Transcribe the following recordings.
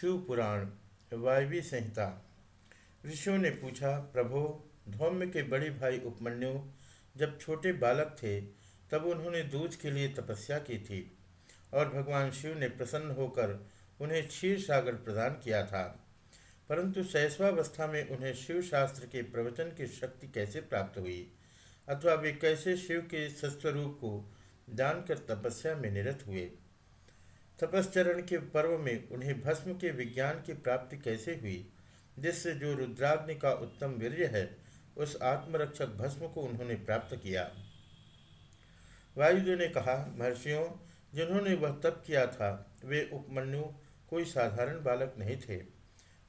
शिव पुराण वायवी संहिता। ऋषियों ने पूछा, प्रभो, धौम्य के बड़े भाई उपमन्यु, जब छोटे बालक थे, तब उन्होंने दूध के लिए तपस्या की थी और भगवान शिव ने प्रसन्न होकर उन्हें क्षीर सागर प्रदान किया था। परंतु शैशवावस्था में उन्हें शिव शास्त्र के प्रवचन की शक्ति कैसे प्राप्त हुई? अथवा वे कैसे शिव के सस्वरूप को जानकर तपस्या में निरत हुए? तपस्चरण के पर्व में उन्हें भस्म के विज्ञान की प्राप्ति कैसे हुई, जिससे जो रुद्राग्नि का उत्तम वीर्य है, उस आत्मरक्षक भस्म को उन्होंने प्राप्त किया। वायुदेव ने कहा, महर्षियों, जिन्होंने वह तप किया था, वे उपमन्यु कोई साधारण बालक नहीं थे।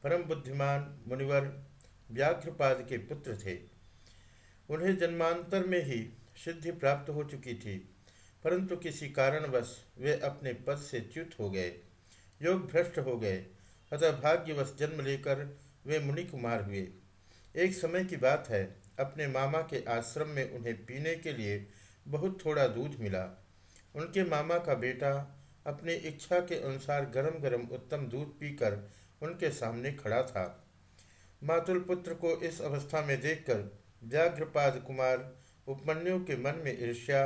परम बुद्धिमान, मुनिवर, व्याघ्रपाद के पुत्र थे। उन्हें जन्मांतर में ही सिद्धि प्राप्त हो चुकी थी। परंतु किसी कारणवश वे अपने पद से च्युत हो गए, योग भ्रष्ट हो गए, अतः भाग्यवश जन्म लेकर वे मुनि कुमार हुए। एक समय की बात है, अपने मामा के आश्रम में उन्हें पीने के लिए बहुत थोड़ा दूध मिला। उनके मामा का बेटा अपनी इच्छा के अनुसार गरम गरम उत्तम दूध पीकर उनके सामने खड़ा था। मातुल पुत्र को इस अवस्था में देखकर व्याघ्रपाद कुमार उपमन्यु के मन में ईर्ष्या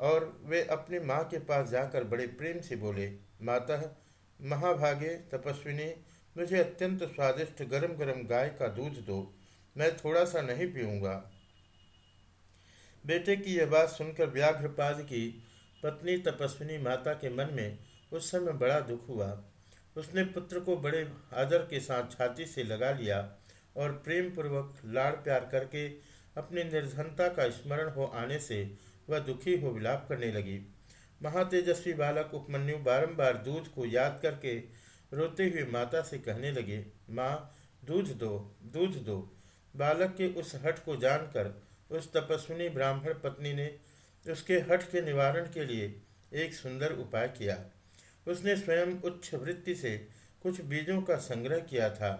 और वे अपनी माँ के पास जाकर बड़े प्रेम से बोले, माता, महाभागे, तपस्विनी, मुझे अत्यंत स्वादिष्ट गरम गरम गाय का दूध दो, मैं थोड़ा सा नहीं पीऊँगा। बेटे की यह बात सुनकर व्याघ्रपाद की पत्नी तपस्विनी माता के मन में उस समय बड़ा दुख हुआ। उसने पुत्र को बड़े आदर के साथ छाती से लगा लिया और प्रेम पूर्वक लाड़ प्यार करके अपनी निर्धनता का स्मरण हो आने से वह दुखी हो विलाप करने लगी। महातेजस्वी बालक उपमन्यु बारंबार दूध को याद करके रोते हुए माता से कहने लगे, माँ, दूध दो दूध दो। बालक के उस हट को जानकर उस तपस्विनी ब्राह्मण पत्नी ने उसके हट के निवारण के लिए एक सुंदर उपाय किया। उसने स्वयं उच्च वृत्ति से कुछ बीजों का संग्रह किया था।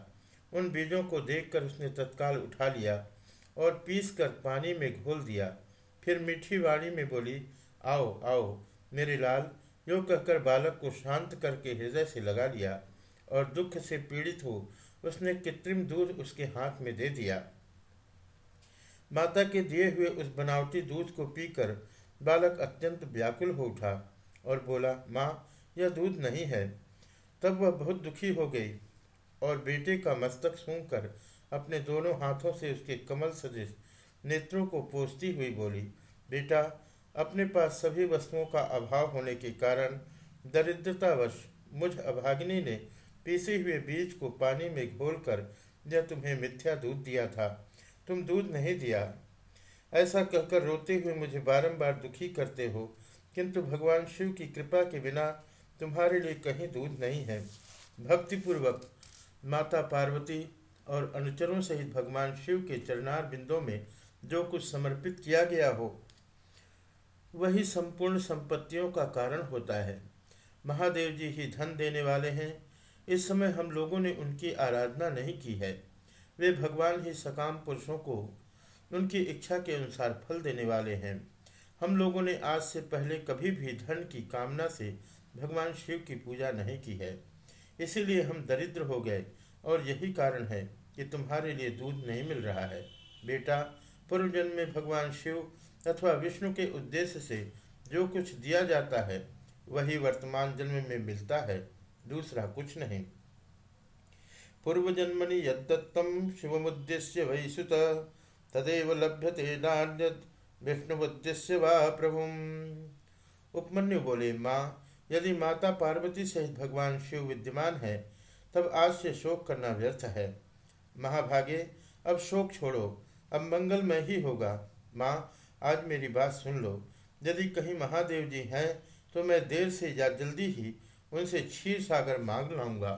उन बीजों को देखकर उसने तत्काल उठा लिया और पीस कर पानी में घोल दिया। फिर मीठी वाणी में बोली, आओ आओ, मेरे लाल। यो कहकर बालक को शांत करके हृदय से लगा लिया और दुख से पीड़ित हो उसने कृत्रिम दूध उसके हाथ में दे दिया। माता के दिए हुए उस बनावटी दूध को पीकर बालक अत्यंत व्याकुल हो उठा और बोला, माँ, यह दूध नहीं है। तब वह बहुत दुखी हो गई और बेटे का मस्तक सूंघकर अपने दोनों हाथों से उसके कमल सदृश नेत्रों को पोसती हुई बोली, बेटा, अपने पास सभी वस्तुओं का अभाव होने के कारण दरिद्रतावश मुझ अभागिनी ने पीसे हुए बीज को पानी में घोलकर यह तुम्हें मिथ्या दूध दिया था। तुम दूध नहीं दिया। ऐसा कहकर रोते हुए मुझे बारंबार दुखी करते हो, किंतु भगवान शिव की कृपा के बिना तुम्हारे लिए कहीं दूध नहीं है। भक्तिपूर्वक माता पार्वती और अनुचरों सहित भगवान शिव के चरणार बिंदों में जो कुछ समर्पित किया गया हो, वही संपूर्ण संपत्तियों का कारण होता है। महादेव जी ही धन देने वाले हैं। इस समय हम लोगों ने उनकी आराधना नहीं की है। वे भगवान ही सकाम पुरुषों को उनकी इच्छा के अनुसार फल देने वाले हैं। हम लोगों ने आज से पहले कभी भी धन की कामना से भगवान शिव की पूजा नहीं की है। इसीलिए हम दरिद्र हो गए और यही कारण है कि तुम्हारे लिए दूध नहीं मिल रहा है। बेटा पूर्व जन्म में भगवान शिव अथवा विष्णु के उद्देश्य से जो कुछ दिया जाता है, वही वर्तमान जन्म में मिलता है, दूसरा कुछ नहीं। पूर्व जन्मनि यदत्तम शिवमुद्देश्य वही सुत, तदेव लभ्यते नान्यद विष्णुमुद्देश्य वा प्रभु उपमन्यु बोले, माँ, यदि माता पार्वती सहित भगवान शिव विद्यमान है, तब आज से शोक करना व्यर्थ है। महाभागे, अब शोक छोड़ो अब मंगल में ही होगा। माँ, आज मेरी बात सुन लो। यदि कहीं महादेव जी हैं तो मैं देर से या जल्दी ही उनसे क्षीर सागर मांग लाऊँगा।